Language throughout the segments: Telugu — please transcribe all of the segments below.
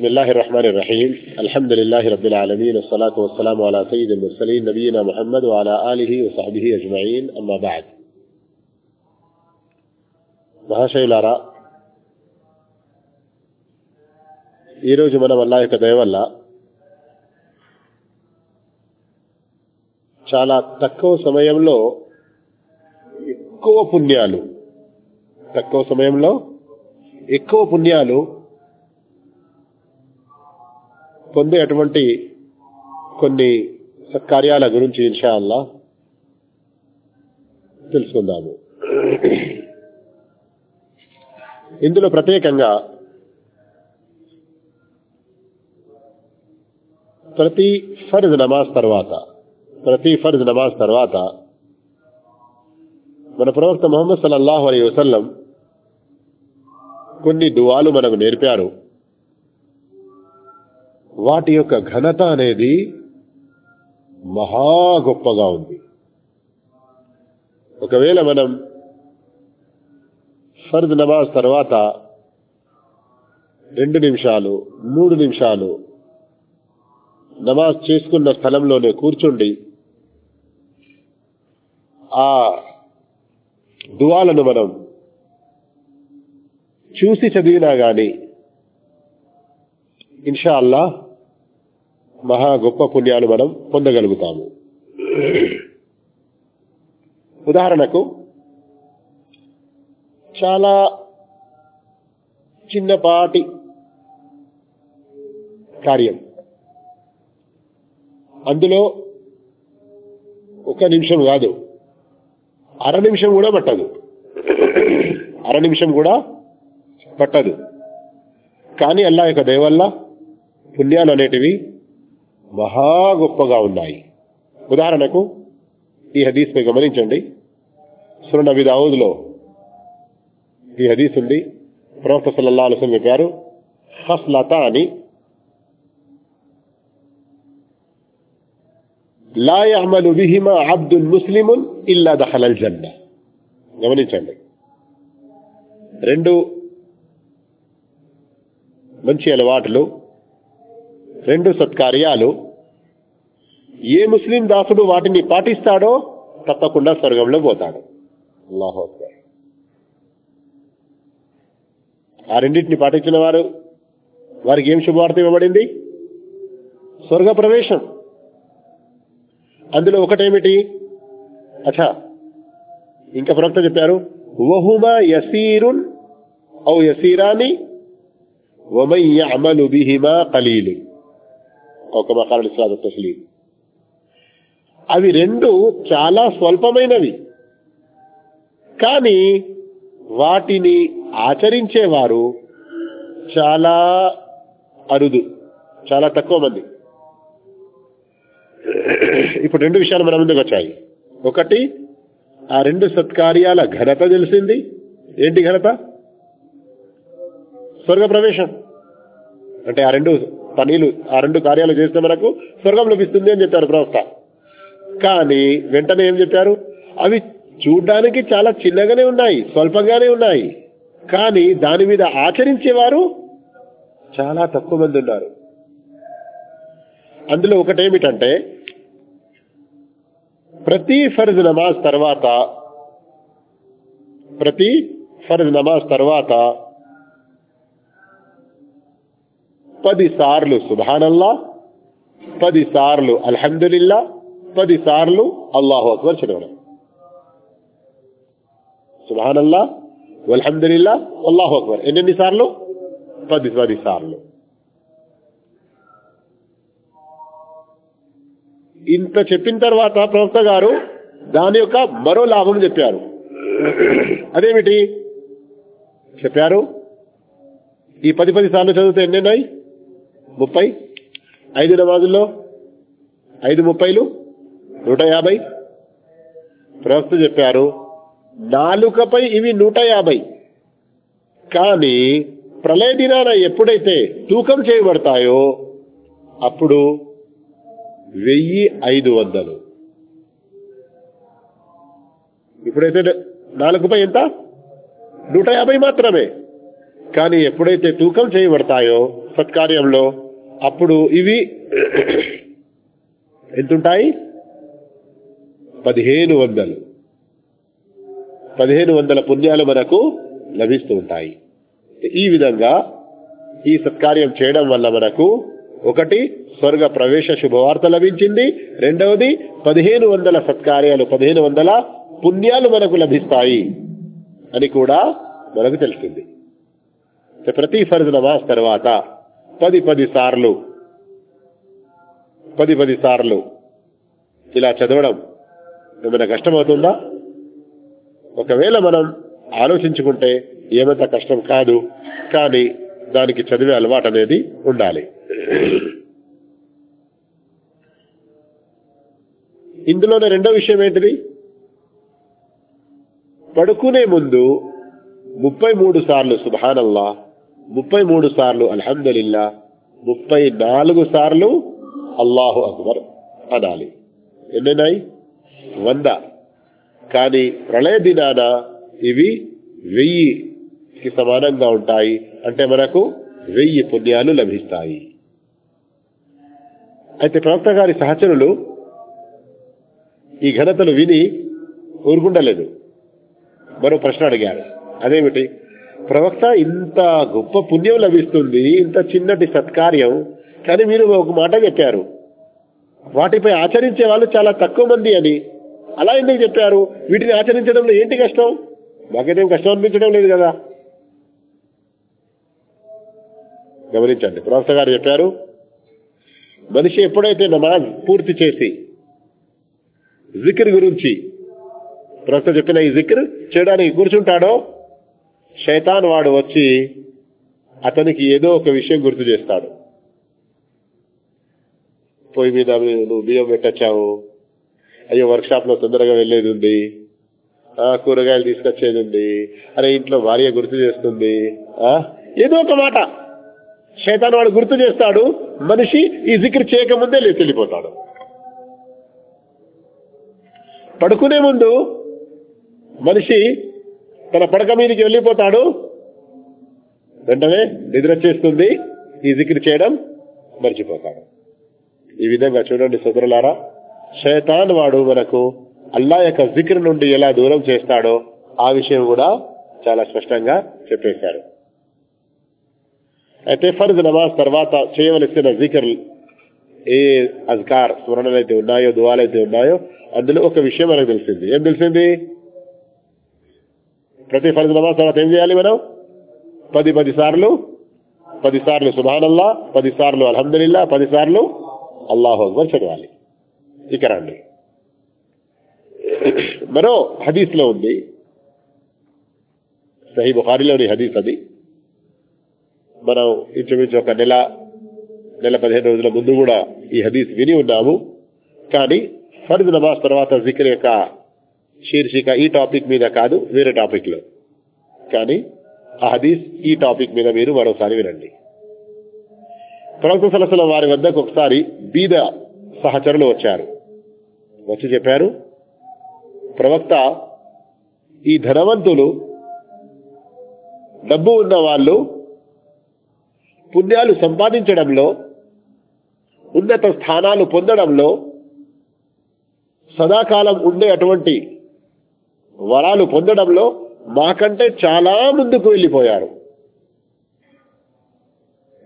بسم الله الرحمن الرحيم الحمد لله رب العالمين والصلاة والسلام على سيد المرسلين نبينا محمد وعلى آله وصحبه أجمعين أما بعد మహాశయులారా ఈరోజు మనం అల్లా యొక్క దయ వల్ల చాలా తక్కువ సమయంలో ఎక్కువ పుణ్యాలు తక్కువ సమయంలో ఎక్కువ పుణ్యాలు పొందే అటువంటి కొన్ని సత్కార్యాల గురించి ఇన్షా అల్లా తెలుసుకుందాము. ఇందులో ప్రత్యేకంగా ప్రతి ఫర్జ్ నమాజ్ తర్వాత ప్రతి ఫర్జ్ నమాజ్ తర్వాత మన ప్రవక్త మొహమ్మద్ సల్లాహు అలీ వసల్లం కొన్ని దువాలు మనకు నేర్పారు. వాటి యొక్క ఘనత అనేది మహా గొప్పగా ఉంది. ఒకవేళ మనం ఫర్ద్ నమాజ్ తర్వాత రెండు నిమిషాలు మూడు నిమిషాలు నమాజ్ చేసుకున్న స్థలంలోనే కూర్చుండి ఆ దువాలను మనం చూసి చదివినా గాని ఇన్షా అల్లా మహా గొప్ప పుణ్యాలు మనం పొందగలుగుతాము. ఉదాహరణకు చాలా చిన్నపాటి కార్యం. అందులో ఒక నిమిషం కాదు అర నిమిషం కూడా పట్టదు. అర నిమిషం కూడా పట్టదు. కానీ అల్లా యొక్క దయవల్ల పుణ్యాలు అనేటివి మహా గొప్పగా ఉన్నాయి. ఉదాహరణకు ఈ హదీస్ పై గమనించండి. సుర దావుద్లో ఈ హదీస్ ఉంది. ప్రవక్త సల్లల్లా అలసం చెప్పారు హస్లత అని లా యఅమలు బిహిమా అబ్దుల్ ముస్లిమున్ ఇల్లా దహలల్ జన్న. గమనించండి. రెండు మంచి అలవాట్లు రెండు సత్కార్యాలు. ఏ ముస్లిం దాసుడు వాటిని పాటిస్తాడో తప్పకుండా స్వర్గంలో పోతాడు. అల్లాహు ఆ రెండింటిని పాటించిన వారు వారికి ఏం శుభవార్త ఇవ్వబడింది? స్వర్గ ప్రవేశం. అందులో ఒకటేమిటి? అచ్చా ఇంకా ప్రవక్త చెప్పారు వహుమా యసీరున్ ఔ యసీరాని వమయ్య అమలు బిహిమా ఖలీలు ఒక మకాల ఇస్లాదు తస్లీం అవి రెండు చాలా స్వల్పమైనవి. కానీ వాటిని ఆచరించేవారు చాలా అరుదు చాలా తక్కువ మంది. ఇప్పుడు రెండు విషయాలు మన ముందుకు వచ్చాయి. ఒకటి ఆ రెండు సత్కార్యాల ఘనత తెలిసింది. ఏంటి ఘనత? స్వర్గ ప్రవేశం అంటే ఆ రెండు పనిలు ఆ రెండు కార్యాలు చేస్తే మనకు స్వర్గం లభిస్తుంది అని చెప్పారు ప్రవక్త. కానీ వెంటనే ఏం చెప్పారు? అవి చూడ్డానికి చాలా చిన్నగానే ఉన్నాయి స్వల్పంగానే ఉన్నాయి. కానీ దాని మీద ఆచరించేవారు చాలా తక్కువ మంది ఉన్నారు. అందులో ఒకటేమిటంటే ప్రతి ఫర్జ్ నమాజ్ తర్వాత ప్రతి ఫర్జ్ నమాజ్ తర్వాత పది సార్లు సుభానల్లా పది సార్లు అల్హమ్దుల్లా పది సార్లు అల్లాహు అక్బర్ చదవడం సుభానల్లా అల్హమ్దుల్లా అల్లాహు అక్బర్. ఎన్నెన్ని సార్లు? పది పది సార్లు. ఇంత చెప్పిన తర్వాత ప్రవక్త గారు దాని యొక్క మరో లాభం చెప్పారు. అదేమిటి? చెప్పారు? ఈ పది పది సార్లు చదివితే ఎన్నెన్నాయి? ముప్పై. ఐదు నమాజుల్లో ఐదు ముప్పైలు నూట యాభై. ప్రవక్త చెప్పారు నాలుకపై ఇవి నూట యాభై. కానీ ప్రళయ దినాన ఎప్పుడైతే తూకం చేయబడతాయో అప్పుడు వెయ్యి ఐదు వందలు. ఇప్పుడైతే నాలుగుపై ఎంత? నూట యాభై మాత్రమే. కానీ ఎప్పుడైతే తూకం చేయబడతాయో సత్కార్యంలో అప్పుడు ఇవి ఎంతుంటాయి? పదిహేను వందలు. పదిహేను వందల పుణ్యాలు మనకు లభిస్తూ ఉంటాయి. ఈ విధంగా ఈ సత్కార్యం చేయడం వల్ల మనకు ఒకటి స్వర్గ ప్రవేశ శుభవార్త లభించింది. రెండవది పదిహేను వందల సత్కార్యాలు పదిహేను వందల పుణ్యాలు మనకు లభిస్తాయి అని కూడా మనకు తెలిసింది ప్రతి ఫర్జ్ నమాజ్ తర్వాత పది పది సార్లు పది పది సార్లు ఇలా చదవడం ఏమైనా కష్టమవుతుందా? ఒకవేళ మనం ఆలోచించుకుంటే ఏమంత కష్టం కాదు కానీ దానికి చదివే అలవాటు అనేది ఉండాలి. ఇందులోనే రెండో విషయం ఏంటిది? పడుకునే ముందు ముప్పై మూడు సార్లు సుభానల్లా ముప్పై మూడు సార్లు అల్హమ్దుల్లా ముప్పై నాలుగు సార్లు అల్లాహు అక్బర్ అనాలి. ఎన్నైనాయి వంద. కానీ ప్రళయ దినాన ఇవి వెయ్యికి సమానంగా ఉంటాయి. అంటే మనకు వెయ్యి పుణ్యాలు లభిస్తాయి. అయితే ప్రవక్త గారి సహచరులు ఈ ఘనతలు విని ఊరుకుండలేదు మరో ప్రశ్న అడిగారు. అదేమిటి? ప్రవక్త ఇంత గొప్ప పుణ్యం లభిస్తుంది ఇంత చిన్నటి సత్కార్యం కానీ మీరు ఒక మాట చెప్పారు. వాటిపై ఆచరించే వాళ్ళు చాలా తక్కువ మంది అని. అలా ఎందుకు చెప్పారు? వీటిని ఆచరించడంలో ఏంటి కష్టం? మాకైతే కష్టం అనిపించడం లేదు కదా. గమనించండి ప్రవక్త గారు చెప్పారు మనిషి ఎప్పుడైతే నమాజ్ పూర్తి చేసి జిక్ర్ గురించి ప్రవక్త చెప్పిన ఈ జిక్ర్ చేయడానికి కూర్చుంటాడో శైతాన్ వాడు వచ్చి అతనికి ఏదో ఒక విషయం గుర్తు చేస్తాడు. పొయ్యి మీద నువ్వు బియ్యం పెట్టచ్చావు. అయ్యో వర్క్ షాప్లో తొందరగా వెళ్ళేది ఉంది. ఆ కూరగాయలు తీసుకొచ్చేది ఉంది. అరే ఇంట్లో భార్య గుర్తు చేస్తుంది. ఆ ఏదో ఒక మాట. శైతాన్ వాడు గుర్తు చేస్తాడు. మనిషి ఈ జిక్ర్ చేయకముందే లేచి వెళ్ళిపోతాడు. పడుకునే ముందు మనిషి తన పడక మీదకి వెళ్ళిపోతాడు. వెంటనే నిద్ర చేస్తుంది. ఈ జిక్రి చేయడం మర్చిపోతాడు. ఈ విధంగా చూడండి సోదరులారా శైతాన్ వాడు మనకు అల్లా యొక్క జిక్ర్ నుండి ఎలా దూరం చేస్తాడో ఆ విషయం కూడా చాలా స్పష్టంగా చెప్పేశారు అయితే ఫర్జ్ నమాజ్ తర్వాత చేయవలసిన జికర్ ఏ అజ్కార్ స్మరణలు అయితే ఉన్నాయో దువాలు అయితే ఉన్నాయో అందులో ఒక విషయం మనకు తెలిసింది. ఏం తెలిసింది? ప్రతి ఫర్జ్ నమాజ్ తర్వాత ఏం చేయాలి మనం? పది పది సార్లు పది సార్లు సుభానల్లా పది సార్లు అల్హమ్దుల్లా పది సార్లు అల్లాహు అక్బర్ చదవాలి. ఇక రండి. మరో హదీస్లో ఉంది. సహీ బుఖారిలోని హదీస్ అది. మనం ఇంచుమించు ఒక నెల నెల పదిహేను రోజుల ముందు కూడా ఈ హదీస్ విని ఉన్నాము. కానీ ఫర్జ్ నమాజ్ తర్వాత జిక్ర్ యొక్క శీర్షిక ఈ టాపిక్ మీద కాదు వేరే టాపిక్లో కానీ ఆ హదీస్ ఈ టాపిక్ మీద మీరు మరోసారి వినండి. ప్రవక్త సలసల వారి వద్దకు ఒకసారి బీద సహచరులు వచ్చారు. వచ్చి చెప్పారు ప్రవక్త ఈ ధనవంతులు డబ్బు ఉన్న వాళ్ళు పుణ్యాలు సంపాదించడంలో ఉన్నత స్థానాలు పొందడంలో సదాకాలం ఉండే అటువంటి వరాలు పొందడంలో మాకంటే చాలా ముందుకు వెళ్ళిపోయారు.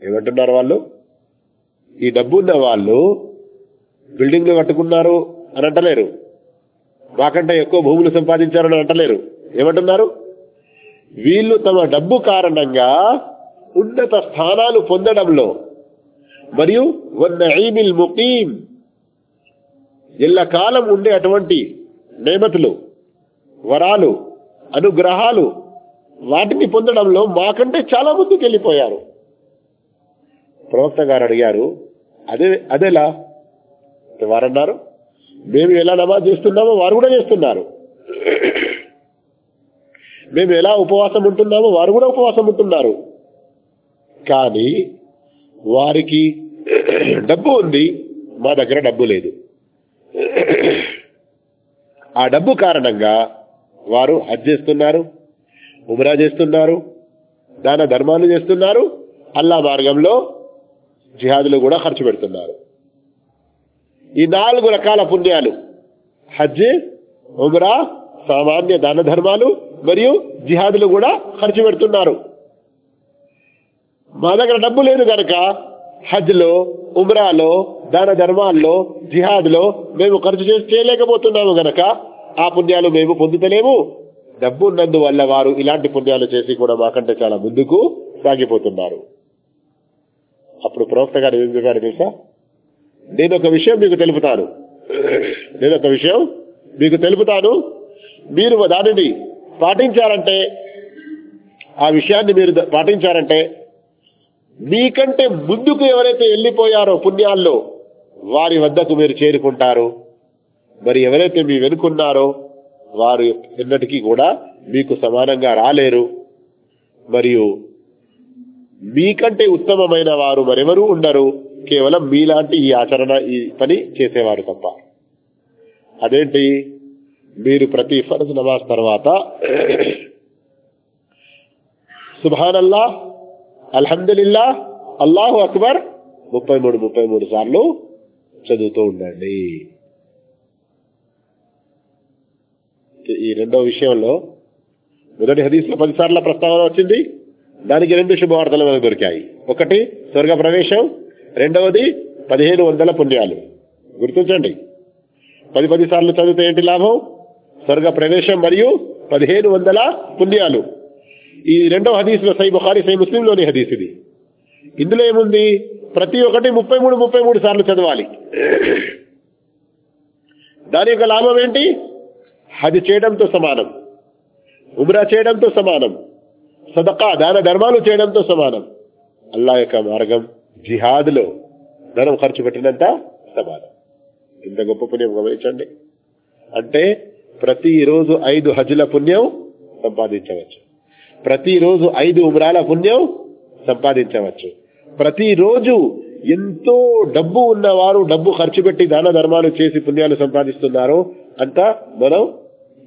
ఏమంటున్నారు వాళ్ళు? ఈ డబ్బు ఉన్న వాళ్ళు బిల్డింగ్లు కట్టుకున్నారు అని అంటలేరు. మాకంటే ఎక్కువ భూములు సంపాదించారని అంటలేరు. ఏమంటున్నారు? వీళ్ళు తమ డబ్బు కారణంగా ఉన్నత స్థానాలు పొందడంలో మరియు ముఖీం ముకీం ఎల్లకాలం ఉండే అటువంటి నేమతులు వరాలు అనుగ్రహాలు వాటిని పొందడంలో మాకంటే చాలా ముందుకు వెళ్ళిపోయారు ప్రవక్త గారు అడిగారు అదే అదేలా? వారన్నారు మేము ఎలా నమాజ్ చేస్తున్నామో వారు కూడా చేస్తున్నారు. మేము ఎలా ఉపవాసం ఉంటున్నామో వారు కూడా ఉపవాసం ఉంటున్నారు. కానీ వారికి డబ్బు ఉంది మా దగ్గర డబ్బు లేదు. ఆ డబ్బు కారణంగా వారు హజ్ చేస్తున్నారు ఉమరా చేస్తున్నారు దాన ధర్మాలు చేస్తున్నారు అల్లా మార్గంలో జిహాదులు కూడా ఖర్చు పెడుతున్నారు. ఈ నాలుగు రకాల పుణ్యాలు హజ్ ఉమరా సామాన్య దాన ధర్మాలు మరియు జిహాదులు కూడా ఖర్చు పెడుతున్నారు. మా దగ్గర డబ్బు లేదు కనుక హజ్లో ఉమ్రాలో దాన ధర్మాల్లో జిహాద్లో మేము ఖర్చు చేసి చేయలేకపోతున్నాము గనక ఆ పుణ్యాలు మేము పొందుతలేము. డబ్బు ఉన్నందువల్ల వారు ఇలాంటి పుణ్యాలు చేసి కూడా మాకంటే చాలా ముందుకు సాగిపోతున్నారు. అప్పుడు ప్రవక్త గారు ఏం చెప్పారు తెలుసా? నేను ఒక విషయం మీకు తెలుపుతాను. నేను ఒక విషయం మీకు తెలుపుతాను. మీరు దానిని పాటించారంటే ఆ విషయాన్ని మీరు పాటించారంటే మీకంటే ముందుకు ఎవరైతే వెళ్ళిపోయారో పుణ్యాల్లో వారి వద్దకు మీరు చేరుకుంటారు. మరి ఎవరైతే మీ వెనుకున్నారో వారు ఎన్నటికీ కూడా మీకు సమానంగా రాలేరు. మరియు మీకంటే ఉత్తమమైన వారు మరెవరూ ఉండరు. కేవలం మీలాంటి ఈ ఆచరణ ఈ పని చేసేవారు తప్ప. అదేంటి? మీరు ప్రతి ఫరజ్ నమాజ్ తర్వాత సుభానల్లా అల్హమ్దుల్లా అల్లాహు అక్బర్ ముప్పై మూడు ముప్పై మూడు సార్లు చదువుతూ ఉండండి. ఈ రెండో విషయంలో మొదటి హదీస్లో పది సార్ల ప్రస్తావన వచ్చింది. దానికి రెండు శుభవార్తలు మనకు దొరికాయి. ఒకటి స్వర్గ ప్రవేశం. రెండవది పదిహేను వందల పుణ్యాలు. గుర్తించండి. పది పది సార్లు చదివితే ఏంటి లాభం? స్వర్గ ప్రవేశం మరియు పదిహేను వందల పుణ్యాలు. ఈ రెండవ హదీస్లో సై బుఖారి సై ముస్లింలోని హదీస్ ఇది. ఇందులో ఏముంది? ప్రతి ఒక్కటి ముప్పై మూడు ముప్పై మూడు సార్లు చదవాలి. దాని యొక్క లాభం ఏంటి? హజ్ చేయడంతో సమానం. ఉమ్రా చేయడంతో సమానం. సదకా దాన ధర్మాలు చేయడంతో సమానం. అల్లా యొక్క మార్గం జిహాద్లో ధనం ఖర్చు పెట్టినంత సమానం. ఇంత గొప్ప పుణ్యం గమనించండి. అంటే ప్రతిరోజు ఐదు హజ్ల పుణ్యం సంపాదించవచ్చు. ప్రతిరోజు ఐదు ఉమ్రాల పుణ్యం సంపాదించవచ్చు. ప్రతిరోజు ఎంతో డబ్బు ఉన్నవారు డబ్బు ఖర్చు పెట్టి దాన ధర్మాలు చేసి పుణ్యాలు సంపాదిస్తున్నారో అంత మనం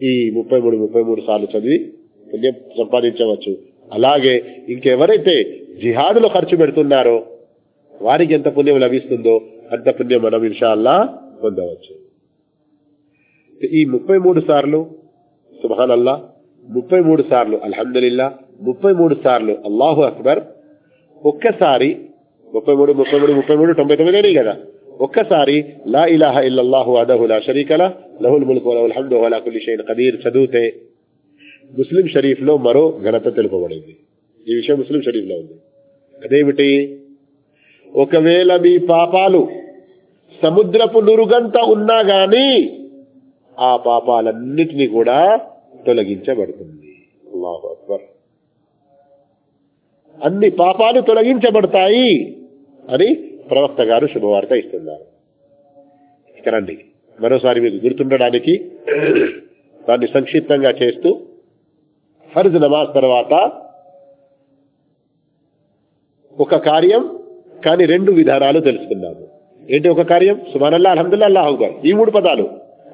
ఈ ముప్పై మూడు ముప్పై మూడు సార్లు చదివి పుణ్యం సంపాదించవచ్చు. అలాగే ఇంకెవరైతే జిహాదులో ఖర్చు పెడుతున్నారో వారికి ఎంత పుణ్యం లభిస్తుందో అంత పుణ్యం మనం ఇన్షాల్లా పొందవచ్చు. ఈ ముప్పై మూడు సార్లు సుబహాన్ అల్లా ముప్పై మూడు సార్లు అల్హమ్దుల్లా ముప్పై మూడు సార్లు అల్లాహు అక్బర్ ఒక్కసారి ముప్పై మూడు ముప్పై మూడు ముప్పై మూడు తొంభై తొమ్మిది కదా. ఒక్కసారి లా ఇలాహ ఇల్లల్లాహు అదహు లా షరీకల లహుల్ ముల్కు వలహుల్ హమ్దు వలా కుల్లి షైన్ ఖదీర్ చదివితే. ముస్లిం షరీఫ్లో మరో ఘనత తెలుపబడింది. ఈ విషయం ముస్లిం షరీఫ్లో ఉంది. అదేమిటి? ఒకవేళ మీ పాపాలు సముద్రపు నురుగంత ఉన్నా గాని ఆ పాపాలన్నిటినీ కూడా తొలగించబడుతుంది. అల్లాహు అక్బర్. అన్ని పాపాలు తొలగించబడతాయి అని ప్రవక్త గారు శుభవార్త ఇస్తున్నారు. ఇక్కడండి మరోసారి మీకు గుర్తుండడానికి దాన్ని సంక్షిప్తంగా చేస్తూ ఫర్జ్ నమాజ్ తర్వాత ఒక కార్యం కానీ రెండు విధానాలు తెలుసుకున్నాము ఏంటి ఒక కార్యం? సుమానల్లా అలహదుల్లా అల్లాహ్ ఈ మూడు పదాలు.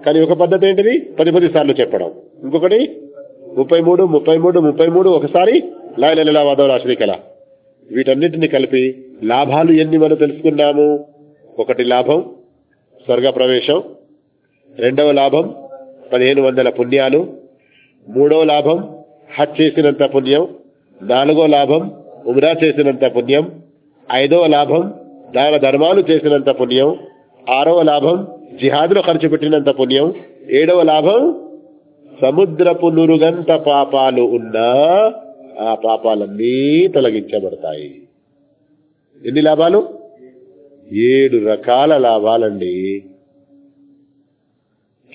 కానీ ఒక పద్ధతి ఏంటిది? పది పది సార్లు చెప్పడం. ఇంకొకటి ముప్పై మూడు ముప్పై మూడు ముప్పై మూడు ఒకసారి లాయలలా వాదవ రాశ్రీకల వీటన్నిటిని కలిపి లాభాలు ఎన్ని మనం తెలుసుకున్నాము ఒకటి లాభం స్వర్గ ప్రవేశం రెండవ లాభం పదిహేను వందల పుణ్యాలు. మూడవ లాభం హజ్ చేసినంత పుణ్యం. నాలుగో లాభం ఉమ్రా చేసినంత పుణ్యం. ఐదవ లాభం దాన ధర్మాలు చేసినంత పుణ్యం. ఆరవ లాభం జిహాద్లో ఖర్చు పెట్టినంత పుణ్యం. ఏడవ లాభం సముద్రపు నురుగంత పాపాలు ఉన్నా ఆ పాపాలన్నీ తొలగించబడతాయి. ఎన్ని లాభాలు? ఏడు రకాల లాభాలండి.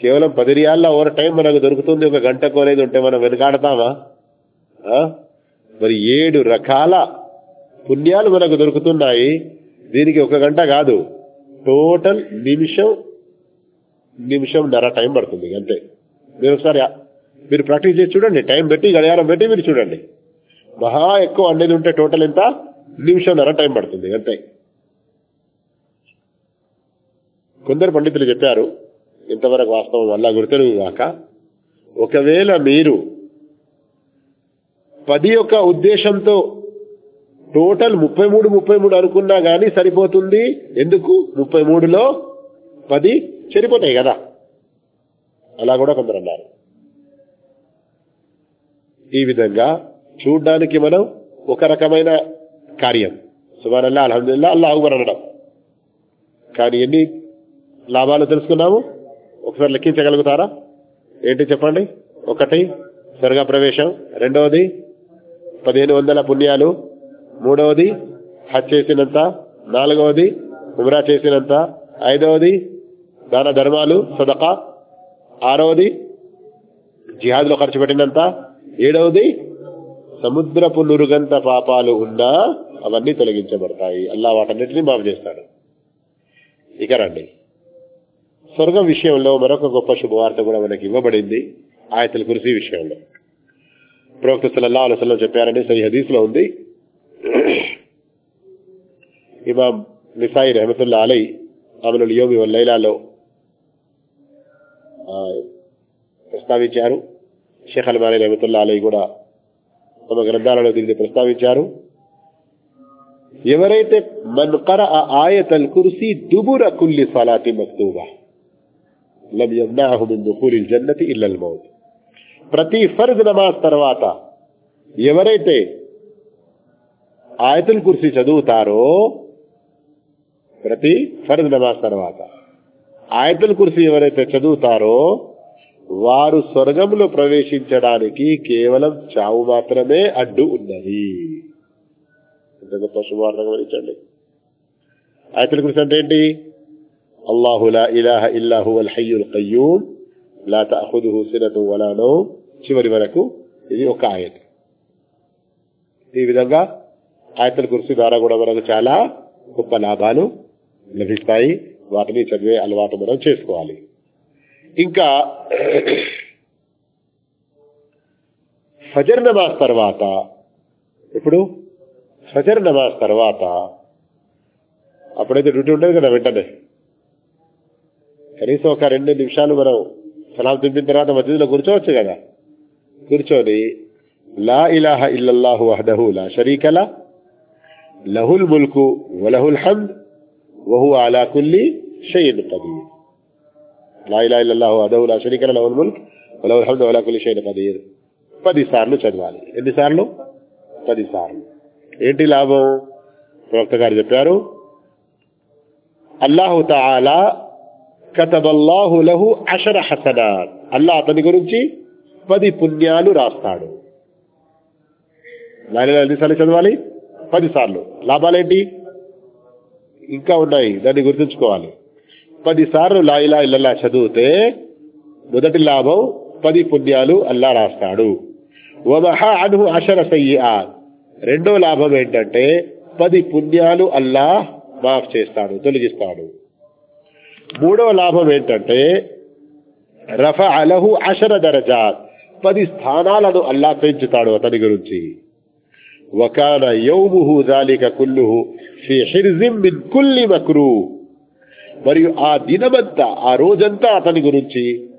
కేవలం పది రియాల ఓవర్ టైం మనకు దొరుకుతుంది. ఒక గంట కోలేదు ఉంటే మనం వెనకాడతామా? మరి ఏడు రకాల పుణ్యాలు మనకు దొరుకుతున్నాయి. దీనికి ఒక గంట కాదు. టోటల్ నిమిషం నిమిషం నర టైం పడుతుంది. అంతే. మీరు ఒకసారి మీరు ప్రాక్టీస్ చేసి చూడండి. టైం పెట్టి గడియారం పెట్టి మీరు చూడండి. మహా ఎక్కువ వండేది ఉంటే టోటల్ ఎంత? నిమిషం టైం పడుతుంది అంతే. కొందరు పండితులు చెప్పారు ఇంతవరకు వాస్తవం వల్ల గుర్తులు కాక ఒకవేళ మీరు పది యొక్క ఉద్దేశంతో టోటల్ ముప్పై మూడు ముప్పై మూడు అనుకున్నా గానీ సరిపోతుంది. ఎందుకు? ముప్పై మూడులో పది సరిపోతాయి కదా. అలా కూడా కొందరు అన్నారు. ఈ విధంగా చూడడానికి మనం ఒక రకమైన కార్యం. సుమారల్లా అల్హమ్దుల్లా అల్లా అక్బర్ అనడం. కానీ ఎన్ని లాభాలు తెలుసుకున్నాము? ఒకసారి లెక్కించగలుగుతారా? ఏంటి చెప్పండి? ఒకటి స్వర్గ ప్రవేశం. రెండవది పదిహేను వందల పుణ్యాలు. మూడవది హజ్ చేసినంత. నాలుగవది ఉమ్రా చేసినంత. ఐదవది దాన ధర్మాలు సదక. ఆరవది జిహాద్లో ఖర్చు పెట్టినంత. ఏడవది సముద్రపు నురుగంత పాపాలు ఉన్నా అవన్నీ తొలగించబడతాయి. అల్లా వాటన్నిటిని మాఫ్ చేస్తాడు. ఇక రండి. స్వర్గం విషయంలో మరొక గొప్ప శుభవార్త కూడా మనకి ఇవ్వబడింది ఆయతల కురిసి విషయంలో. ప్రవక్త సలల్లా అలసలం చెప్పారని సై హదీస్లో ఉంది. ఇమాం నిసాయి రహమతుల్లా అలై అమలు యోమి లైలాలో ప్రస్తావించారు. షేఖ్ అల్మానీ రహమతుల్లా అలై కూడా తమ గ్రంథాలలో దీన్ని ప్రస్తావించారు. ఎవరైతే మన్ కర ఆయతల్ కుర్సీ దుబుర కుల్లి సలాతి మక్తూబా లం యమ్నాహు మిన్ దుఖూలిల్ జన్నతి ఇల్లల్ మౌత్. ప్రతి ఫర్జ్ నమాజ్ తర్వాత ఎవరైతే ఆయతుల్ కుర్సీ చదువుతారో ప్రతి ఫర్జ్ నమాజ్ తర్వాత ఆయతుల్ కుర్సీ ఎవరైతే చదువుతారో వారు స్వర్గంలో ప్రవేశించడానికి కేవలం చావు మాత్రమే అడ్డు ఉన్నది. ఎంత గొప్ప శుభార్థం గమనించండి. ఆయతుల కుర్సీ అంటే ఏంటి? అల్లాహులా ఇలాహ ఇల్లాహు అల్ హయ్యుల్ కయ్యూమ్ లా తఅఖుదుహు హుసినతు వలానో చివరి వరకు ఇది ఒక ఆయత. ఈ విధంగా ఆయతల కుర్సీ ద్వారా కూడా మనకు చాలా గొప్ప లాభాలు లభిస్తాయి. వాటిని చదివే అలవాటు మనం చేసుకోవాలి. ఇంకా ఫజర్ నమాజ్ తర్వాత ఇప్పుడు ఫజర్ నమాజ్ తర్వాత అప్పుడైతే డ్యూటీ ఉండదు కదా వెంటనే కనీసం ఒక రెండు నిమిషాలు మనం సలాం తింపిన తర్వాత మధ్యలో కూర్చోవచ్చు కదా కూర్చొని లా ఇలాహ ఇల్లల్లాహు వహదహు లా షరీకల లహుల్ ముల్కు వలహుల్ హమ్ద్ వహు అలా కుల్లి షైన్ కదీర్ లా ఇలాహ ఇల్లల్లాహు వహదహు లా షరీకల లహుల్ ముల్క్ వలా షైన్ కదీర్ పది సార్లు చదవాలి. ఎన్నిసార్లు పది సార్లు ఏంటి లాభం? ప్రవక్త గారు చెప్పారు అల్లాహు తాలా కతబల్లాహు లహు అషర హసనాత్ అల్లా అతని గురించి పది పుణ్యాలు రాస్తాడు. లాయిలా ఎన్నిసార్లు చదవాలి? పది సార్లు లాభాలేంటి? ఇంకా ఉన్నాయి. దాన్ని గుర్తుంచుకోవాలి. పదిసార్లు లాయిలా ఇల్లల్లా చదివితే మొదటి లాభం పది పుణ్యాలు అల్లా రాస్తాడు. వమహా అను అషర సయ్యాత్ రెండో లాభం ఏంటంటే పది పుణ్యాలు అల్లా మాఫ్ చేస్తాడు తొలగిస్తాడు. మూడో లాభం ఏంటంటే రఫ అలహు అషర దరజాత్. పది స్థానాలను అల్లా పెంచుతాడు అతని గురించి. వకాన యౌముహు దాలిక కుల్లుహు ఫీ హిర్జిం మిన్ కుల్లి మక్రూ మరియు ఆ దినమంతా ఆ రోజంతా అతని గురించి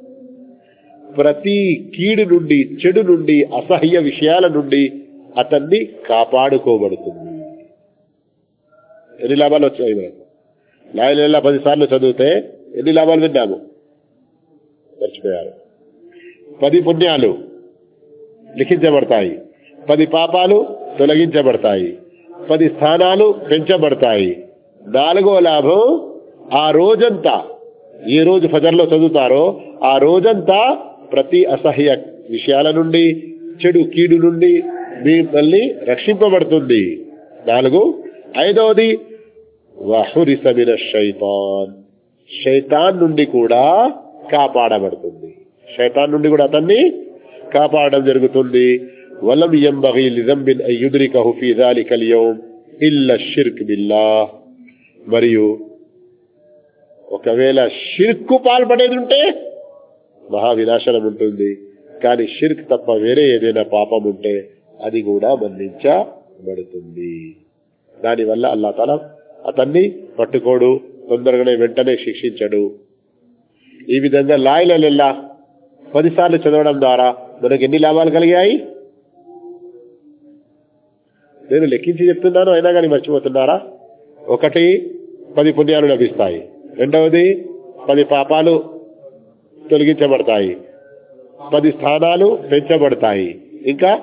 ప్రతి కీడు నుండి చెడు నుండి అసహ్య విషయాల నుండి అతన్ని కాపాడుకోబడుతుంది. ఎన్ని లాభాలు వచ్చాయి మనకు? లాయల పది సార్లు చదివితే ఎన్ని లాభాలు విన్నాము? మర్చిపోయారు. పది పుణ్యాలు లిఖించబడతాయి. పది పాపాలు తొలగించబడతాయి. పది స్థానాలు పెంచబడతాయి. నాలుగో లాభం ఆ రోజంతా ఏ రోజు ఫజర్లో చదువుతారో ఆ రోజంతా ప్రతి అసహ్య విషయాల నుండి చెడు కీడు నుండి మిమ్మల్ని రక్షింపబడుతుంది. నాలుగు ఐదవది వహురిసమిన శైతాన్. శైతాన్ నుండి కూడా కాపాడబడుతుంది. శైతాన్ నుండి కూడా అతన్ని కాపాడడం జరుగుతుంది. వలం షిర్క్ బిల్లా మరియు ఒకవేళ షిర్కు పాల్పడేది ఉంటే మహా వినాశనం ఉంటుంది. కానీ షిర్క్ తప్ప వేరే ఏదైనా పాపం ఉంటే అది కూడా మందించబడుతుంది దానివల్ల అల్లా తల అతన్ని పట్టుకోడు తొందరగానే వెంటనే శిక్షించడు. ఈ విధంగా లాయలెల్లా పదిసార్లు చదవడం ద్వారా మనకు ఎన్ని లాభాలు కలిగాయి? నేను లెక్కించి చెప్తున్నాను అయినా కానీ మర్చిపోతున్నారా? ఒకటి పది పుణ్యాలు లభిస్తాయి. రెండవది పది పాపాలు తొలగించబడతాయి. పది స్థానాలు పెంచబడతాయి. ఇంకా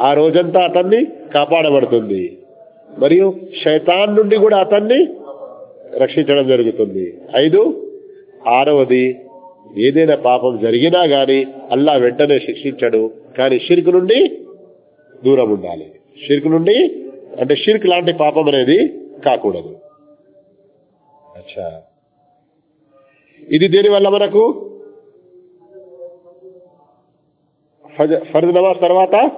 ఆ రోజంతా అతన్ని కాపాడబడుతుంది. మరియు శైతాన్ నుండి కూడా అతన్ని రక్షించడం జరుగుతుంది. ఐదు ఆరవది ఏదైనా పాపం జరిగినా గాని అల్లా వెంటనే శిక్షించడు. కానీ షిర్క్ నుండి దూరం ఉండాలి. షిర్క్ నుండి అంటే షిర్క్ లాంటి పాపం అనేది కాకూడదు. అచ్చా. ఇది దేని వల్ల మనకు? ఫర్జ్ నమాజ్ తర్వాత?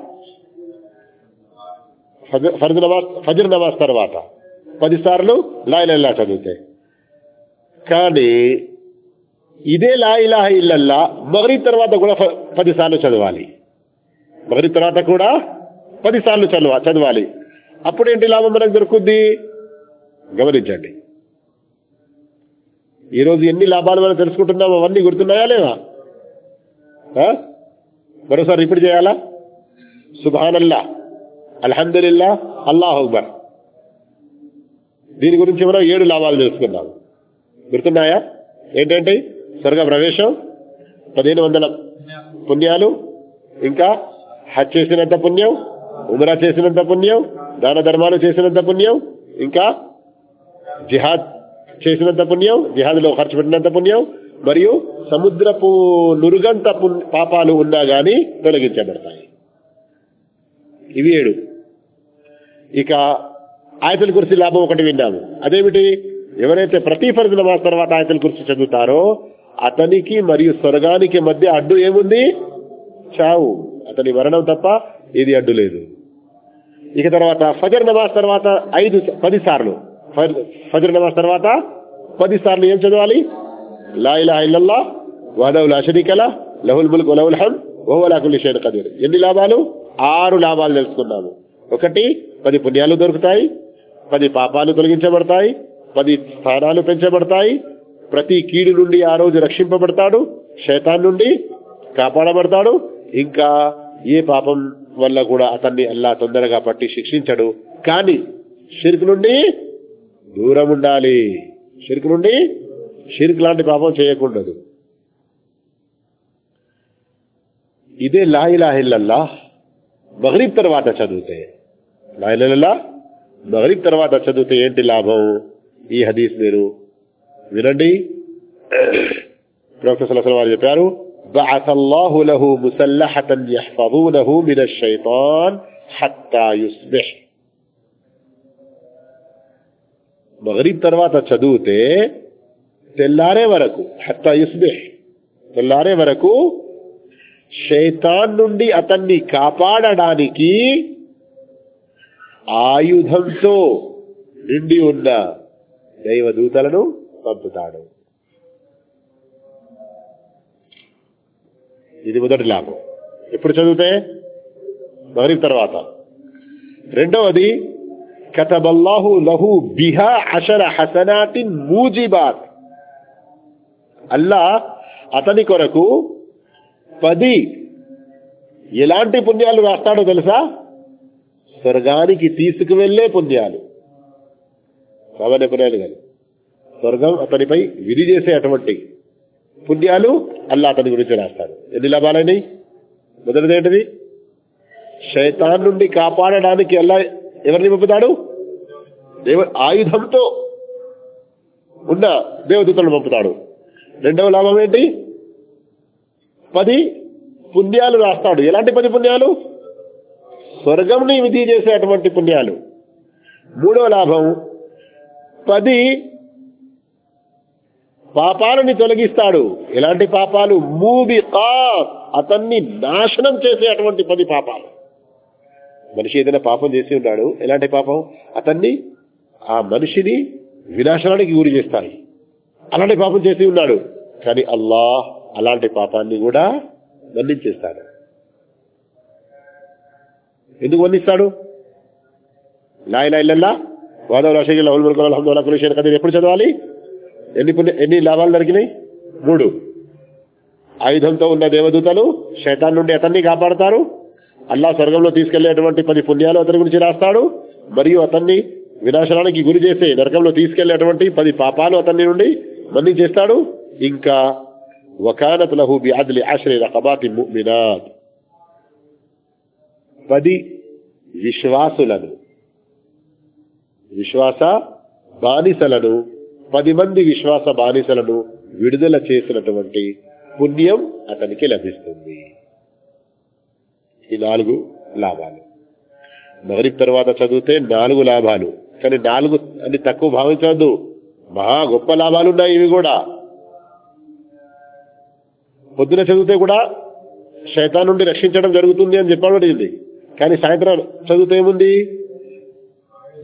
ఫజ- నమాజ్ ఫజర్ నమాజ్ తర్వాత. పది సార్లు లాయిలల్లా చదివితే. కానీ ఇదే లాయిలాహ ఇల్లల్లా మగరీ తర్వాత కూడా పది సార్లు చదవాలి. మగరీ తర్వాత కూడా పది సార్లు చదవ చదవాలి. అప్పుడేంటి లాభం మనకు దొరుకుద్ది? గమనించండి. ఈరోజు ఎన్ని లాభాలు మనం తెలుసుకుంటున్నామో అవన్నీ గుర్తున్నాయా లేవా? ఆ? మరోసారి రిపీట్ చేయాలా? సుభానల్లా. అల్హందుల్లా అల్లాహ్ అక్బర్. దీని గురించి మనం ఏడు లాభాలు తెలుసుకున్నాం. గుర్తున్నాయా? ఏంటంటే స్వర్గ ప్రవేశం పదిహేను వందల పుణ్యాలు ఇంకా హజ్ చేసినంత పుణ్యం ఉమరా చేసినంత పుణ్యం దాన ధర్మాలు చేసినంత పుణ్యం ఇంకా జిహాద్. చేసినంత పుణ్యం జిహాద్ ఖర్చు పెట్టినంత పుణ్యం మరియు సముద్రపు నురుగంత పాపాలు ఉన్నా గాని తొలగించబడతాయి. ఇవి ఏడు. ఇక ఆయతల కురిసి లాభం ఒకటి విన్నాము. అదేమిటి? ఎవరైతే ప్రతి ఫర్జ్ నమాజ్ తర్వాత ఆయతల కురిసి చదువుతారో అతనికి మరియు స్వర్గానికి మధ్య అడ్డు ఏముంది? చావు. అతని మరణం తప్ప ఇది అడ్డు లేదు. ఇక తర్వాత ఫజర్ నమాజ్ తర్వాత ఐదు పది సార్లు. ఫజర్ నమాజ్ తర్వాత పది సార్లు ఏం చదవాలి? లాయిలా ఇల్లల్లా వహదహు లా లహుల్ ముల్క్ ఎన్ని లాభాలు? ఆరు లాభాలు తెలుసుకున్నాము. ఒకటి పది పుణ్యాలు దొరుకుతాయి పది పాపాలు తొలగించబడతాయి పది స్థానాలు పెంచబడతాయి ప్రతి కీడు నుండి ఆ రోజు రక్షింపబడతాడు శైతాన్ నుండి కాపాడబడతాడు ఇంకా ఏ పాపం వల్ల కూడా అతన్ని అల్లా తొందరగా పట్టి శిక్షించడు. కానీ షిర్క్ నుండి దూరం ఉండాలి షిర్క్ నుండి షిర్క్ లాంటి పాపం చేయకూడదు ఇదే లాయిలాహిల్లల్లా మగరీబ్ తర్వాత చదివితే లాయిలల్లా మగరీబ్ తర్వాత చదివితే ఏంటి లాభం ఈ హదీస్ మీరు వినండి ప్రవక్త సల్లల్లాహు అలైహి వారు చెప్పారు بعث الله له مسلحة يحفظونه من الشيطان حتى يصبح మగరీబ్ తర్వాత చదివితే తెల్లారే వరకు హత్తా యుస్బిహ్ తెల్లారే వరకు శైతాన్ నుండి అతన్ని కాపాడడానికి ఆయుధంతో నిండి ఉన్న దైవదూతలను పంపుతాడు. ఇది మొదటి లాభం. ఎప్పుడు చదివితే? మగరీబ్ తర్వాత. రెండవది కతబల్లాహు లహు బిహా అషర హసనాతిన్ మూజిబాత్ అల్లా అతని కొరకు పది ఎలాంటి పుణ్యాలు రాస్తాడో తెలుసా? స్వర్గానికి తీసుకువెళ్ళే పుణ్యాలు. సామాన్య పుణ్యాలు కాదు. స్వర్గం అతనిపై విధి చేసే అటువంటి పుణ్యాలు అల్లా అతని గురించి రాస్తాడు. ఎన్ని లాభాలని మొదటిది ఏంటిది? శైతాన్ నుండి కాపాడడానికి అల్లా ఎవరిని పంపుతాడు? దేవ ఆయుధంతో ఉన్న దేవదూతలను పంపుతాడు. రెండవ లాభం ఏంటి? పది పుణ్యాలు రాస్తాడు. ఎలాంటి పది పుణ్యాలు? స్వర్గంని విధి చేసేటువంటి పుణ్యాలు. మూడవ లాభం పది పాపాలని తొలగిస్తాడు. ఎలాంటి పాపాలు? మూబి అతన్ని నాశనం చేసే అటువంటి పది పాపాలు. మనిషి ఏదైనా పాపం చేసి ఉన్నాడు ఎలాంటి పాపం? అతన్ని ఆ మనిషిని వినాశనానికి గురి చేస్తాయి. అలాంటి పాపం చేసి ఉన్నాడు. కానీ అల్లాహ్ అలాంటి పాపాన్ని కూడా మన్నించేస్తాడు. ఎందుకు మన్నిస్తాడు? లాయిలా ఇల్లల్లా వాదవ రాశిలో అల్హమ్దుల్లా ఎప్పుడు చదవాలి? ఎన్ని పుణ్య ఎన్ని లాభాలు దొరికినాయి? మూడు. ఆయుధంతో ఉన్న దేవదూతలు శైతాన్ నుండి అతన్ని కాపాడతారు. అల్లా స్వర్గంలో తీసుకెళ్ళేటువంటి పది పుణ్యాలు అతని గురించి రాస్తాడు. మరియు అతన్ని వినాశనానికి గురి చేసే నరకంలో తీసుకెళ్ళేటువంటి పది పాపాలు అతన్ని నుండి మన్ని చేస్తాడు ఇంకా వకానత్ లహు బి అద్లి ఆశ్రయ రకబాతి ముమినాత్. పది విశ్వాసులను విశ్వాస బానిసలను పది మంది విశ్వాస బానిసలను విడుదల చేసినటువంటి పుణ్యం అతనికి లభిస్తుంది. ఈ నాలుగు లాభాలు. మగరిబ్ తర్వాత చదివితే నాలుగు లాభాలు. కానీ నాలుగు అని తక్కువ భావించవద్దు. మహా గొప్ప లాభాలు ఉన్నాయి ఇవి కూడా. పొద్దున చదివితే కూడా శైతాన్ నుండి రక్షించడం జరుగుతుంది అని చెప్పబడింది కానీ సాయంత్రం చదివితే ఏముంది?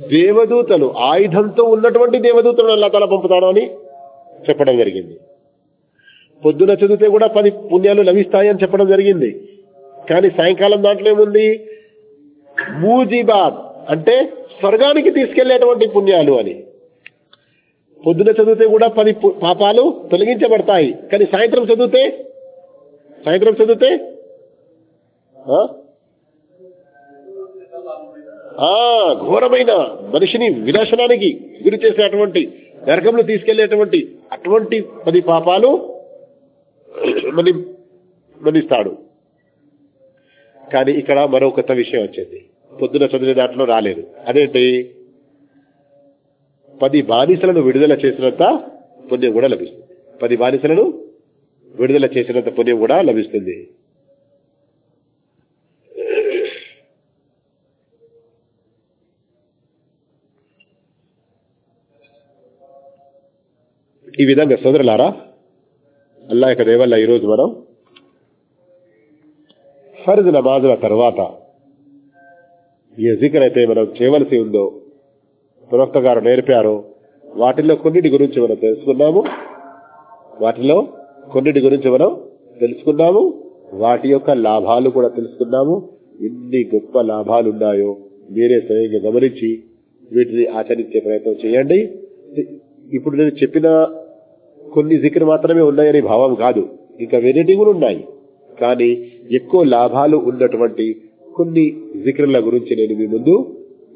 దేవదూతలు ఆయుధంతో ఉన్నటువంటి దేవదూతలను అల్లా తల పంపుతాడు అని చెప్పడం జరిగింది. పొద్దున చదివితే కూడా పది పుణ్యాలు లభిస్తాయని చెప్పడం జరిగింది. కానీ సాయంకాలం దాంట్లో ఏముంది? మూజిబాద్ అంటే స్వర్గానికి తీసుకెళ్ళేటువంటి పుణ్యాలు అని. పొద్దున చదివితే కూడా పది పు- పాపాలు తొలగించబడతాయి. కానీ సాయంత్రం చదివితే? సాయంత్రం చదివితే? ఆ? ఘోరమైన మనిషిని వినాశనానికి గురి చేసేటువంటి నరకంలో తీసుకెళ్ళేటువంటి అటువంటి పది పాపాలు మని మనిస్తాడు కానీ ఇక్కడ మరో కొత్త విషయం వచ్చింది. పొద్దున చదివిన దాంట్లో రాలేదు. అదేంటి? పది బానిసలను విడుదల చేసినంత పుణ్యం కూడా లభిస్తుంది. పది బానిసలను విడుదల చేసినంత పుణ్యం కూడా లభిస్తుంది. ఈ విధంగా సోదరులారా అల్లా యొక్క దేవల్ల ఈరోజు మనం ఫర్జ్ నమాజుల తర్వాత ఏ జికర్ అయితే మనం చేయవలసి ఉందో ప్రవక్త గారు నేర్పారో వాటిలో కొన్నిటి గురించి మనం తెలుసుకున్నాము. వాటిలో కొన్నిటి గురించి మనం తెలుసుకున్నాము. వాటి యొక్క లాభాలు కూడా తెలుసుకున్నాము. ఎన్ని గొప్ప లాభాలు ఉన్నాయో మీరే స్వయంగా గమనించి వీటిని ఆచరించే ప్రయత్నం చేయండి. ఇప్పుడు నేను చెప్పిన కొన్ని జిక్ర మాత్రమే ఉన్నాయని భావం కాదు. ఇంకా వెరైటీ కూడా ఉన్నాయి. కానీ ఎక్కువ లాభాలు ఉన్నటువంటి కొన్ని జిక్రుల గురించి నేను మీ ముందు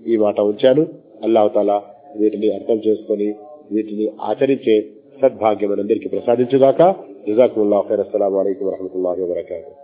ఈ మాట ఉంచాను. అల్లాహతాలా వీటిని అర్థం చేసుకొని వీటిని ఆచరించే సద్భాగ్యం మనందరికీ ప్రసాదించుగాక జజాకుల్లా ఖైర్ అస్సలం వరహమూల వరకాతూ